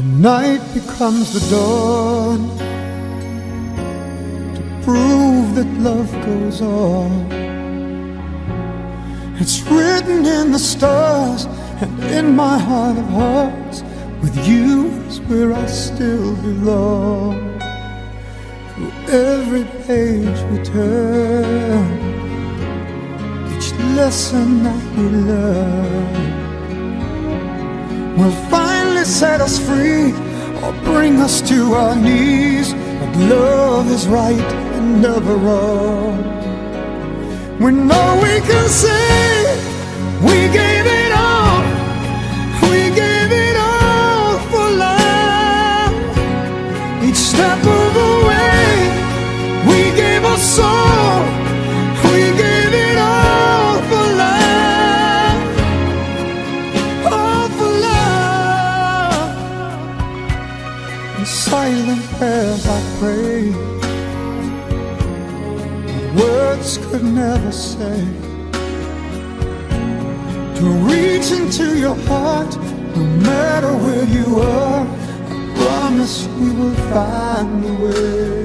The night becomes the dawn to prove that love goes on. It's written in the stars and in my heart of hearts. With you is where I still belong. Through every page we turn, each lesson that we learn, we'll find set us free or bring us to our knees. But love is right and never wrong. When all we can say, we gave it all. We gave it all for love. Each step of the way, we gave our soul. never say. To reach into your heart No matter where you are I promise we will find a way.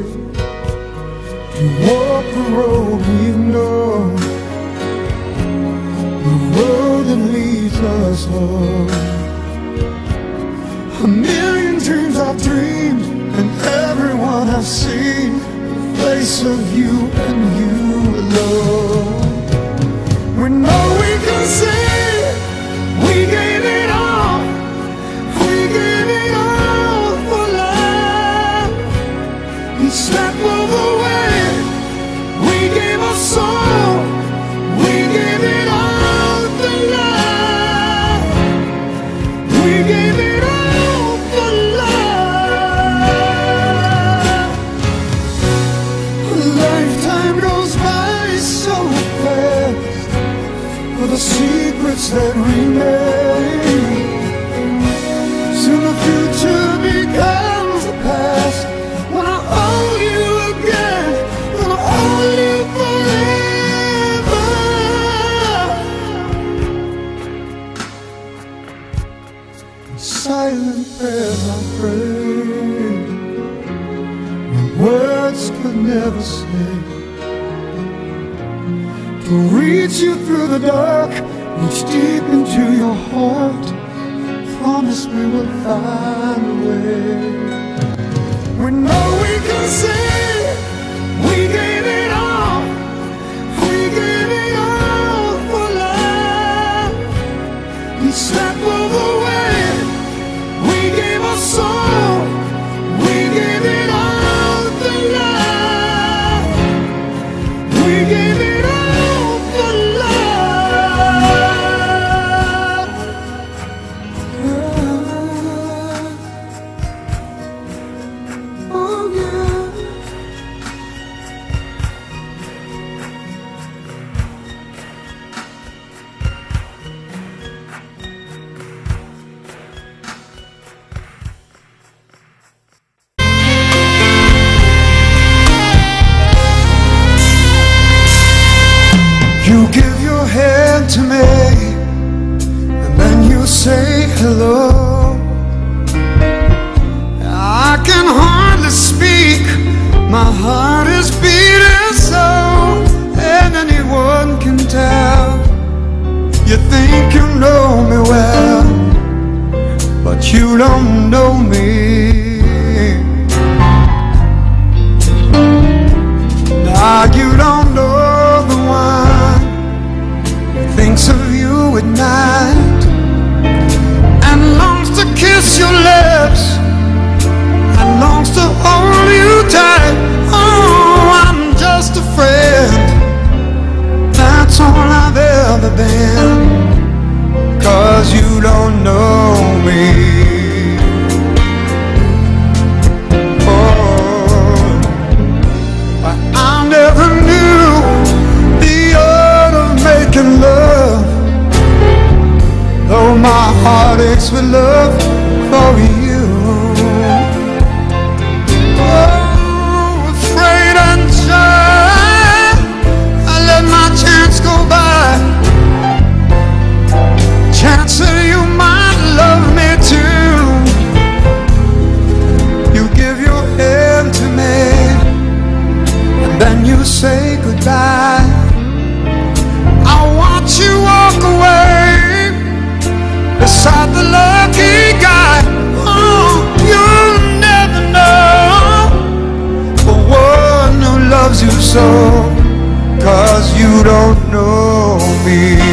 To walk the road we know The road that leads us home A million dreams I've dreamed And everyone I've seen The face of you and you. We know we can sing. We gave it all. We gave it all for love. that remain. you don't know me.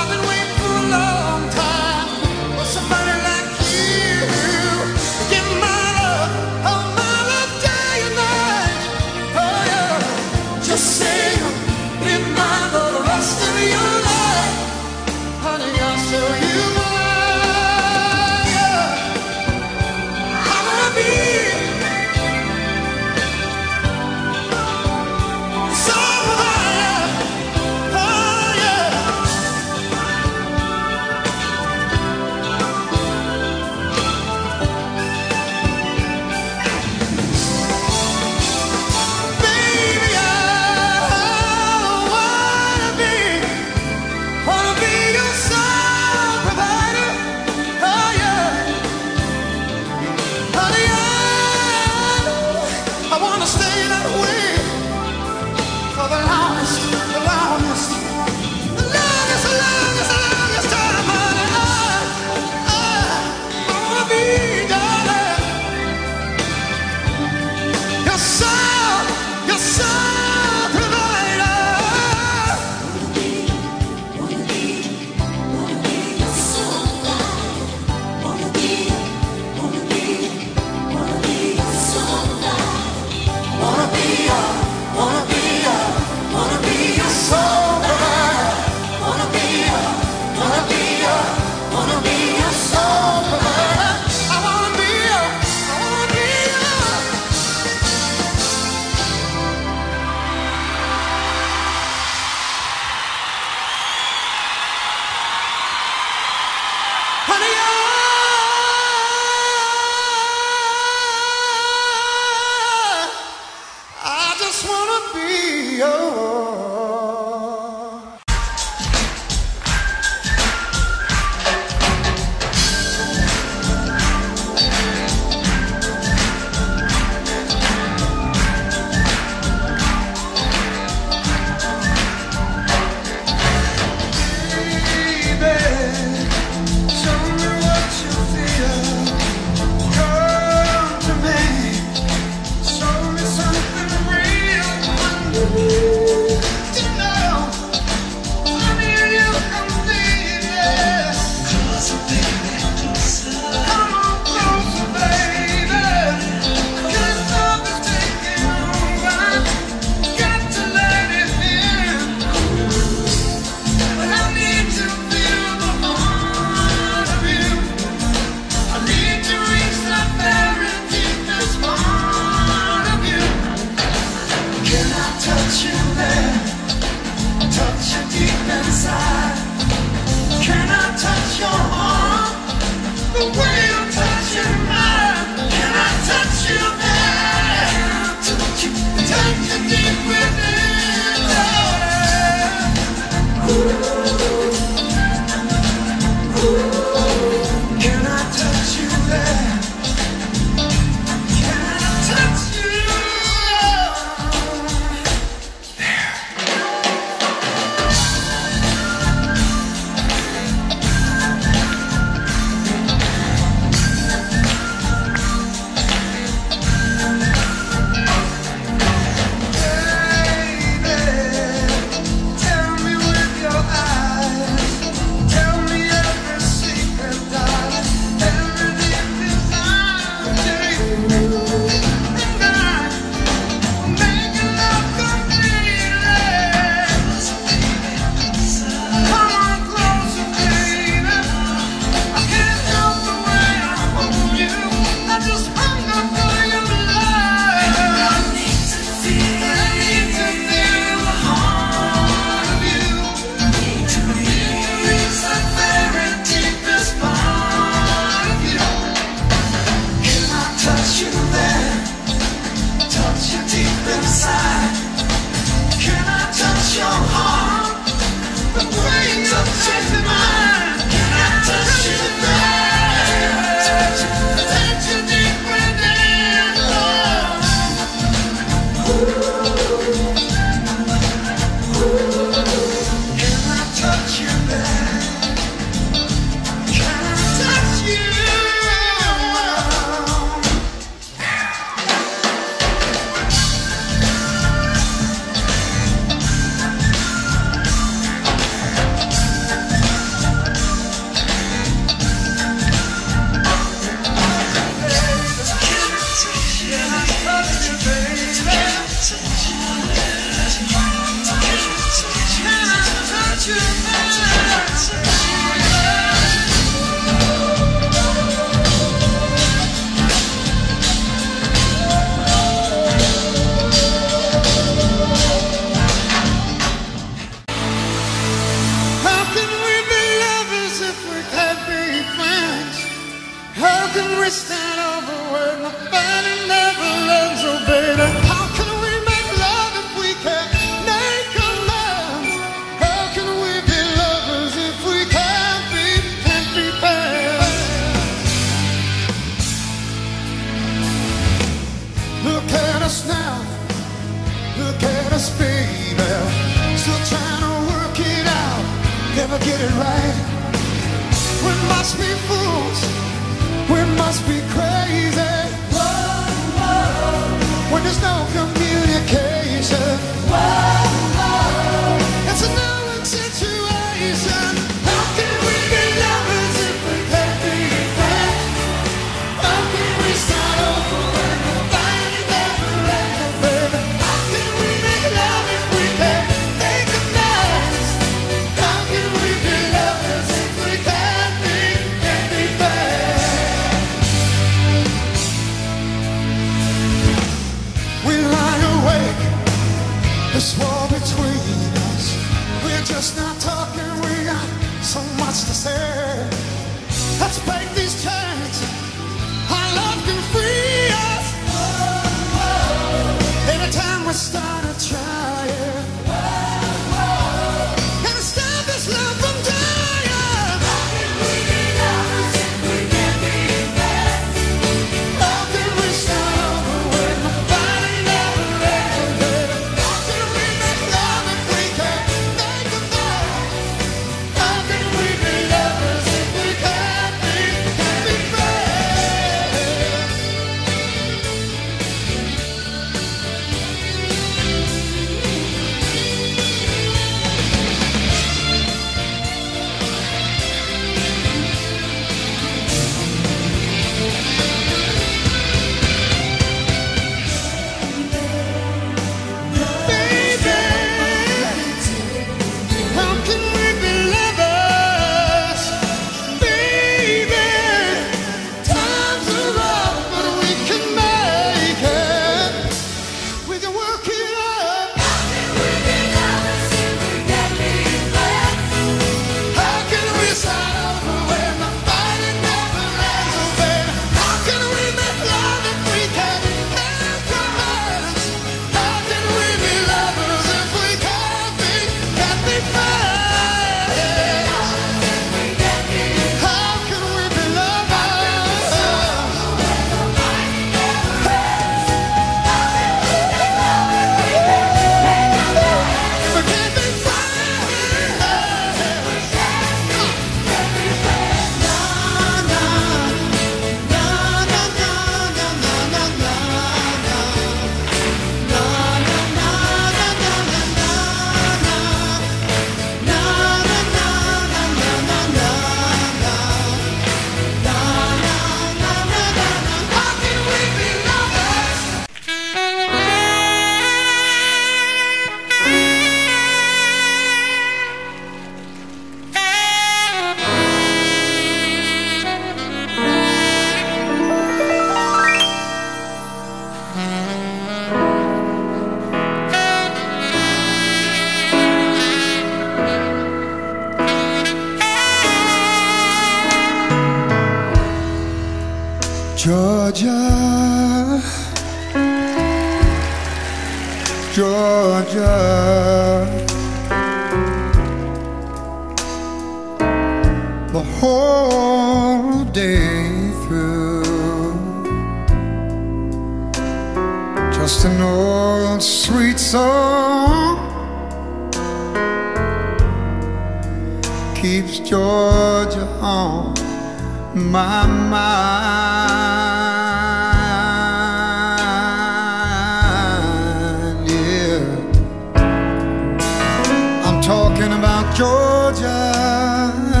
Talking about Georgia.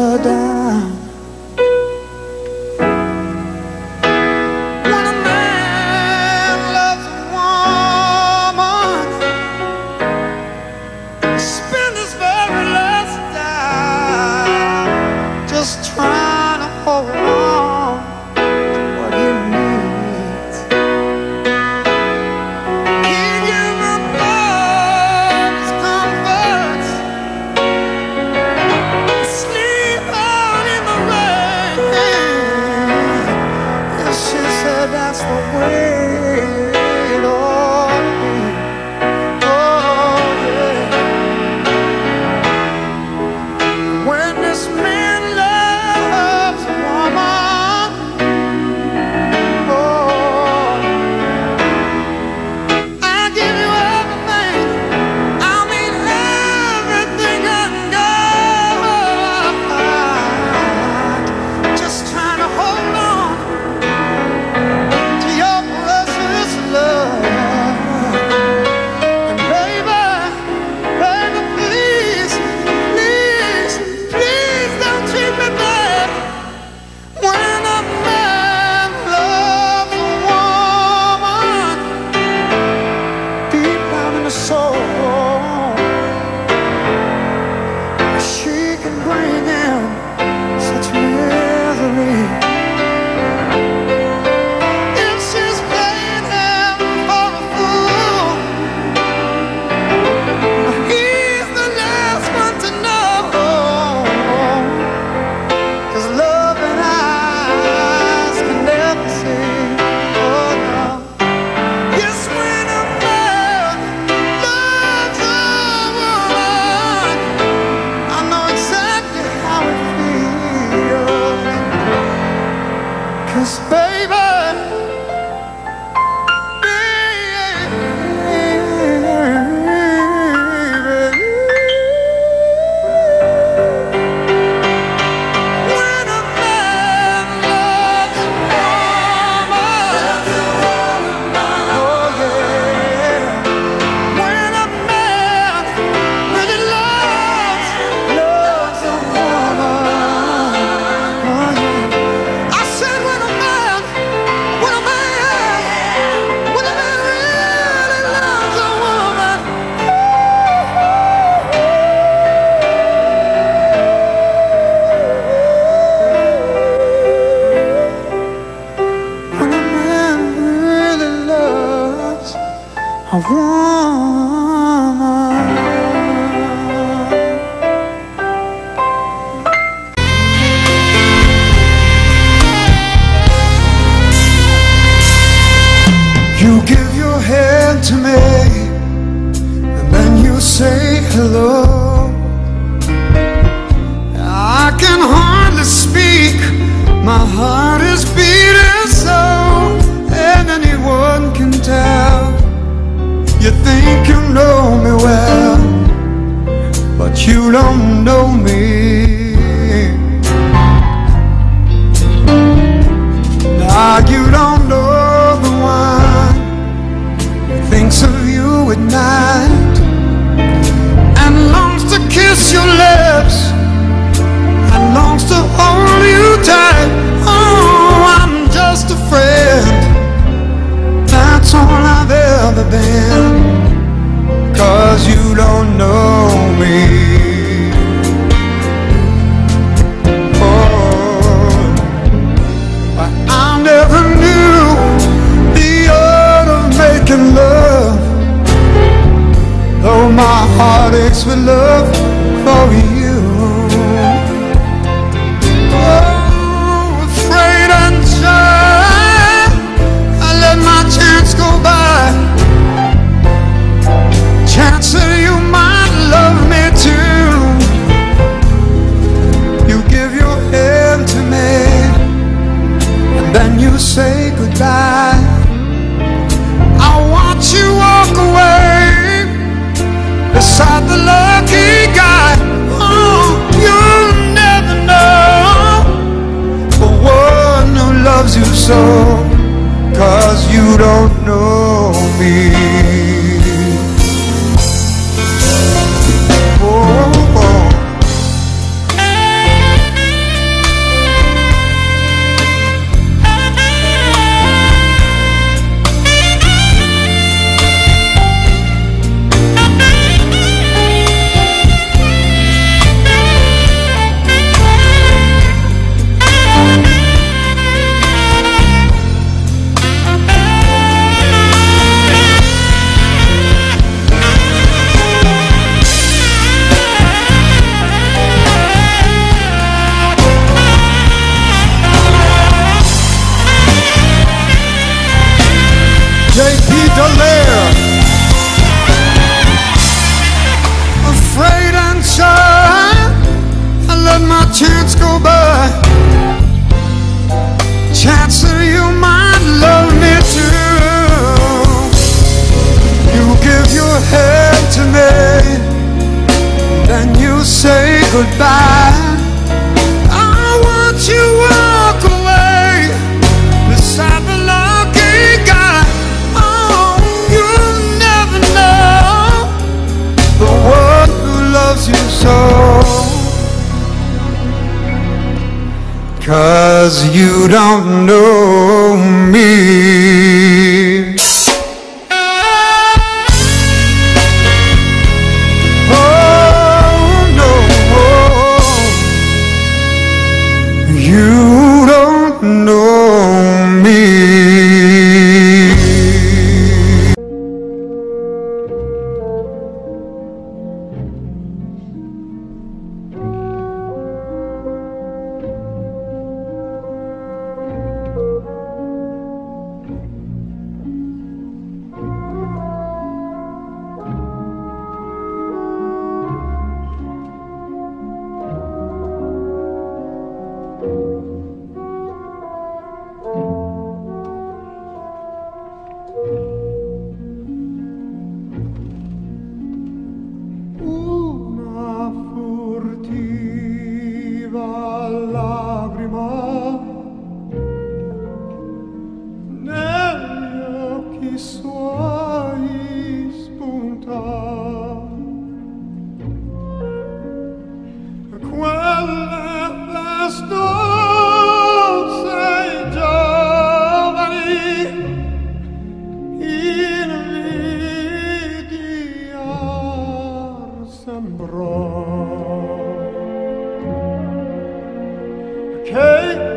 roda said heartaches with love for you. soul Cause you don't goodbye. I want you walk away beside the lucky guy. Oh, you'll never know the one who loves you so. Cause you don't know me. Che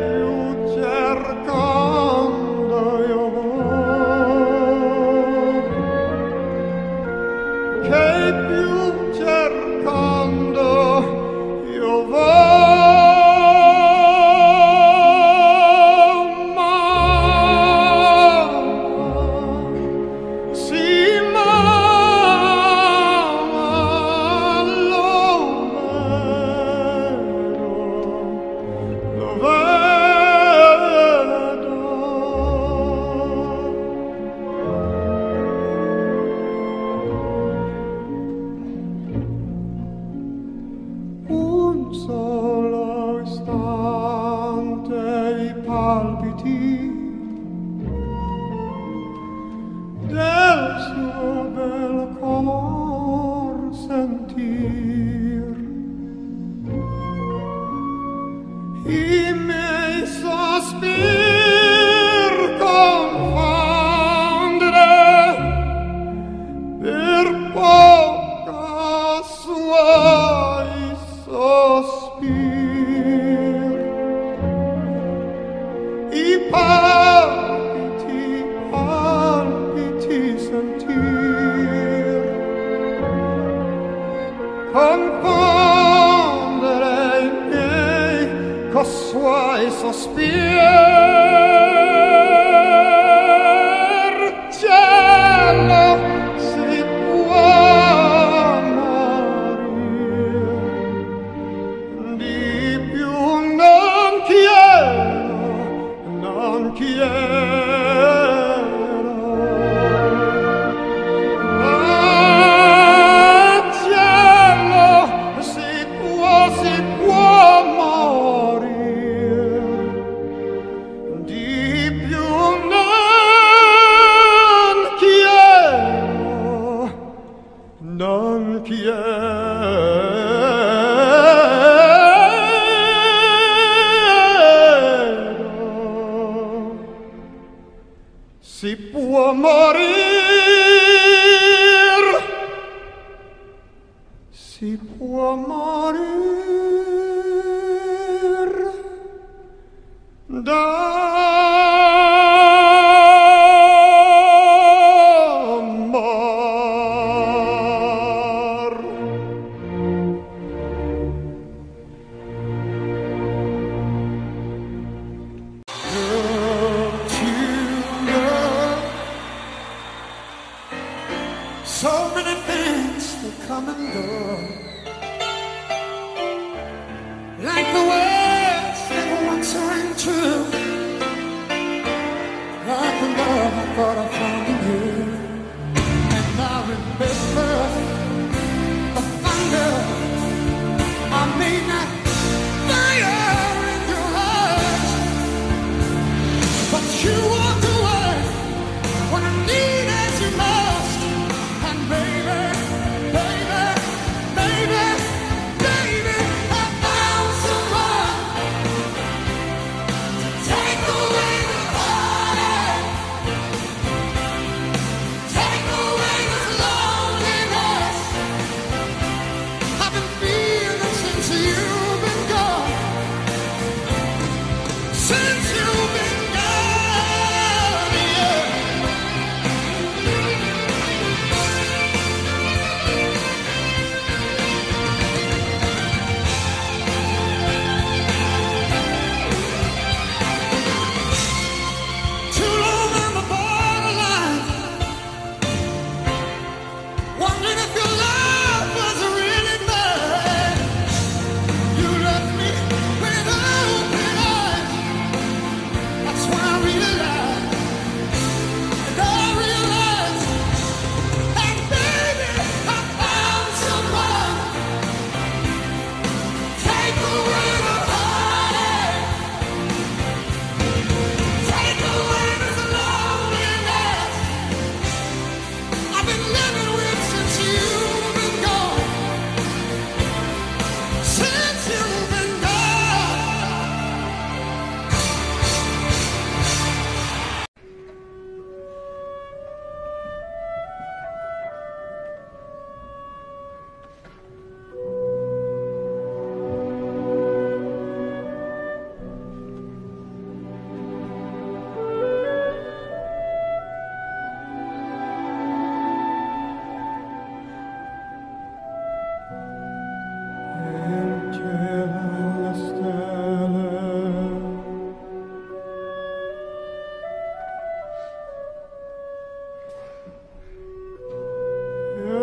non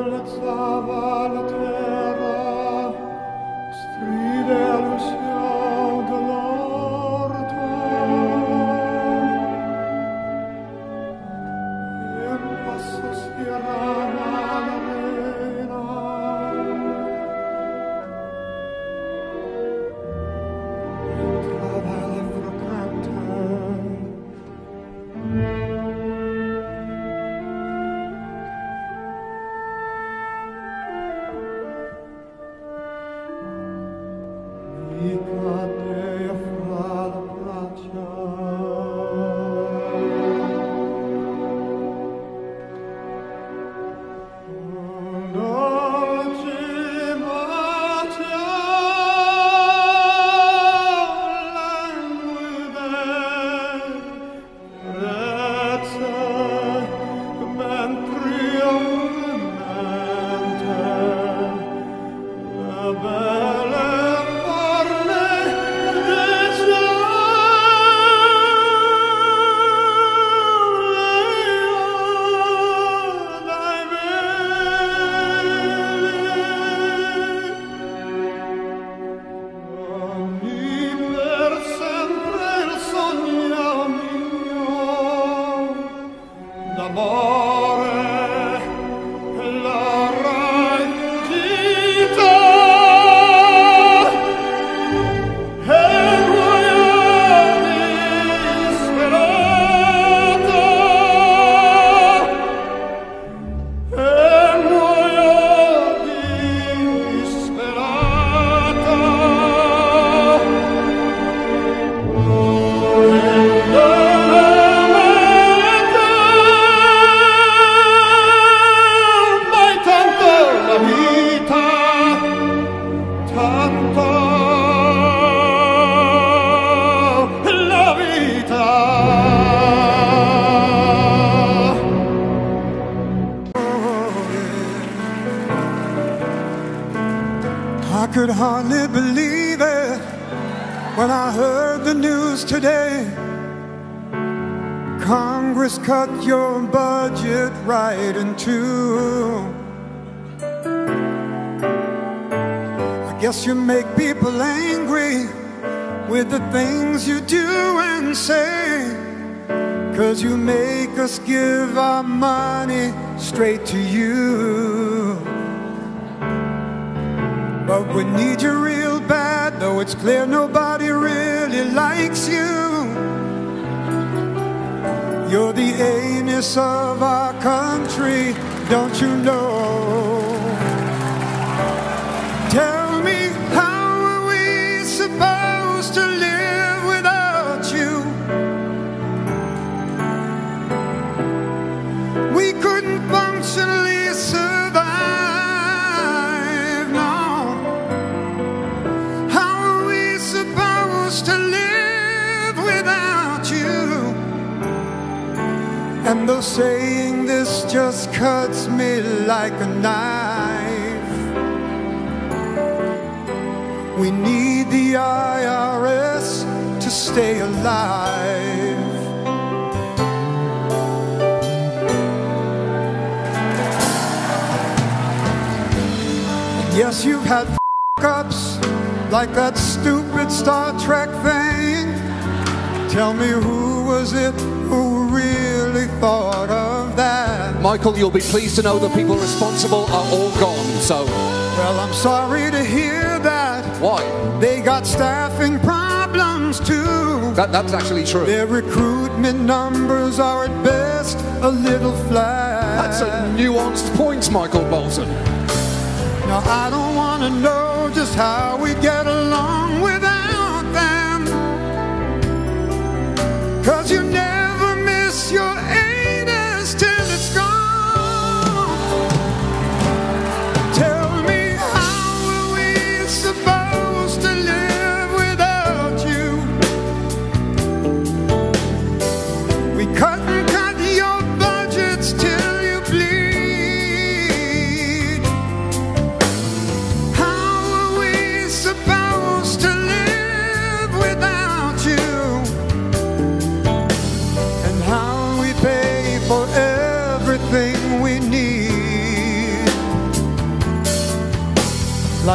volza valet You make us give our money straight to you. But we need you real bad, though it's clear nobody really likes you. You're the anus of cuts me like a knife, we need the IRS to stay alive. Yes, you've had ups like that stupid Star Trek thing. Tell me who was it who really thought of? Michael, you'll be pleased to know the people responsible are all gone. So, Well, I'm sorry to hear that. why? They got staffing problems too. That, that's actually true. Their recruitment numbers are at best a little flat. That's a nuanced point, Michael Bolton. Now I don't want to know just how we get along without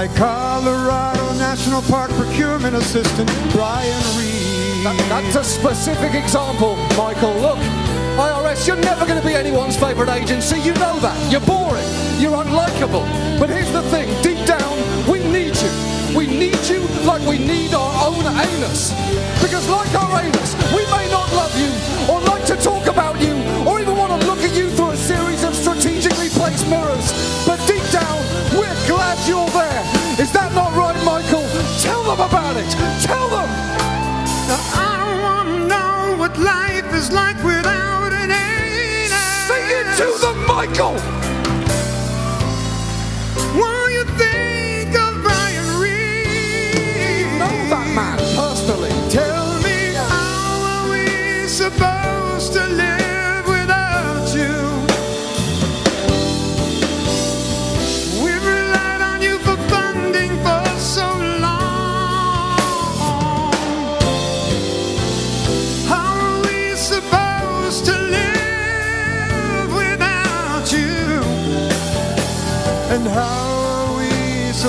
Like Colorado National Park Procurement Assistant Brian Reed. That- that's a specific example, Michael. Look, IRS, you're never going to be anyone's favourite agency. You know that. You're boring. You're unlikable. But here's the thing deep down, we need you. We need you like we need our own anus. Because, like our anus, we may not love you, them,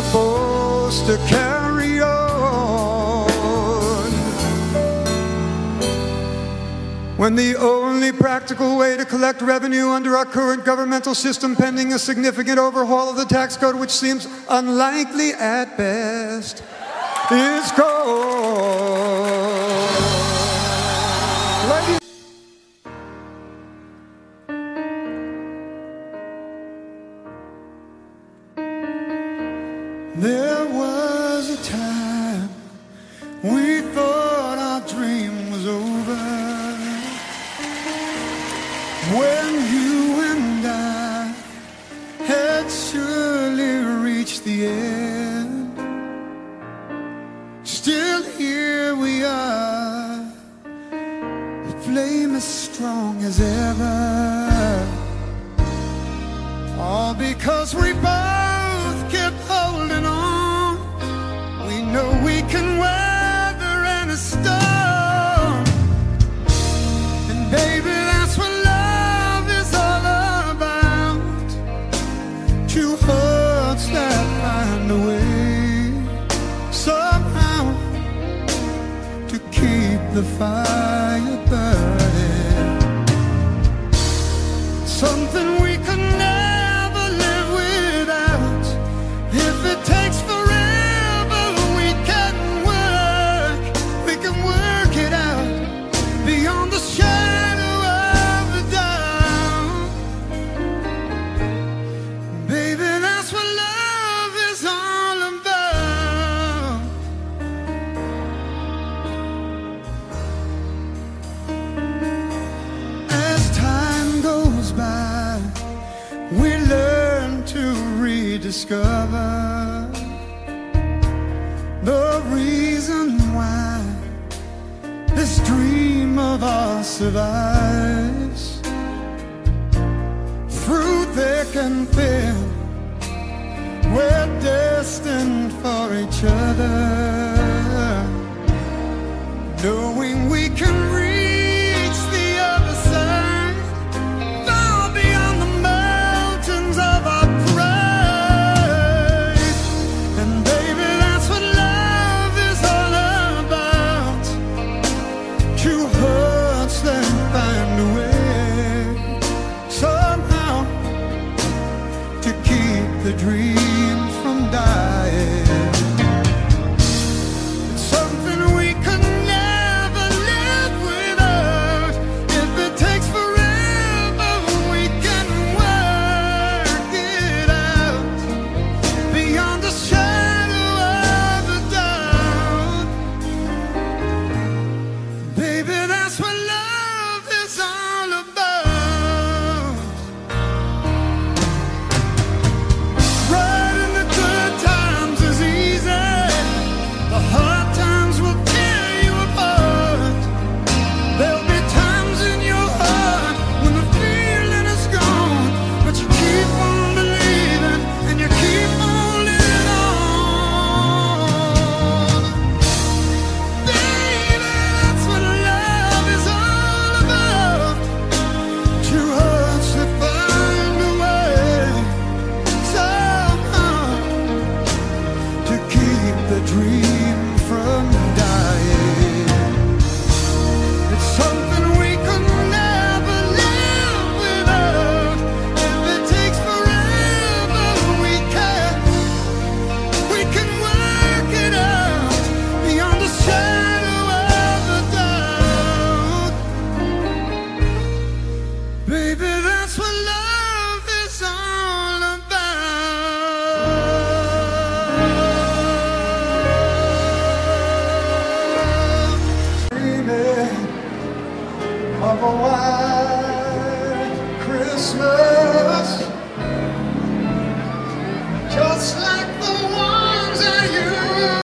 supposed to carry on when the only practical way to collect revenue under our current governmental system, pending a significant overhaul of the tax code, which seems unlikely at best, is gone? because we both kept holding on. We know we can weather any storm. And baby, that's what love is all about. Two hearts that find a way somehow to keep the fire burning. discover the reason why this dream of ours survives through thick and thin. We're destined for each other, knowing we can. die.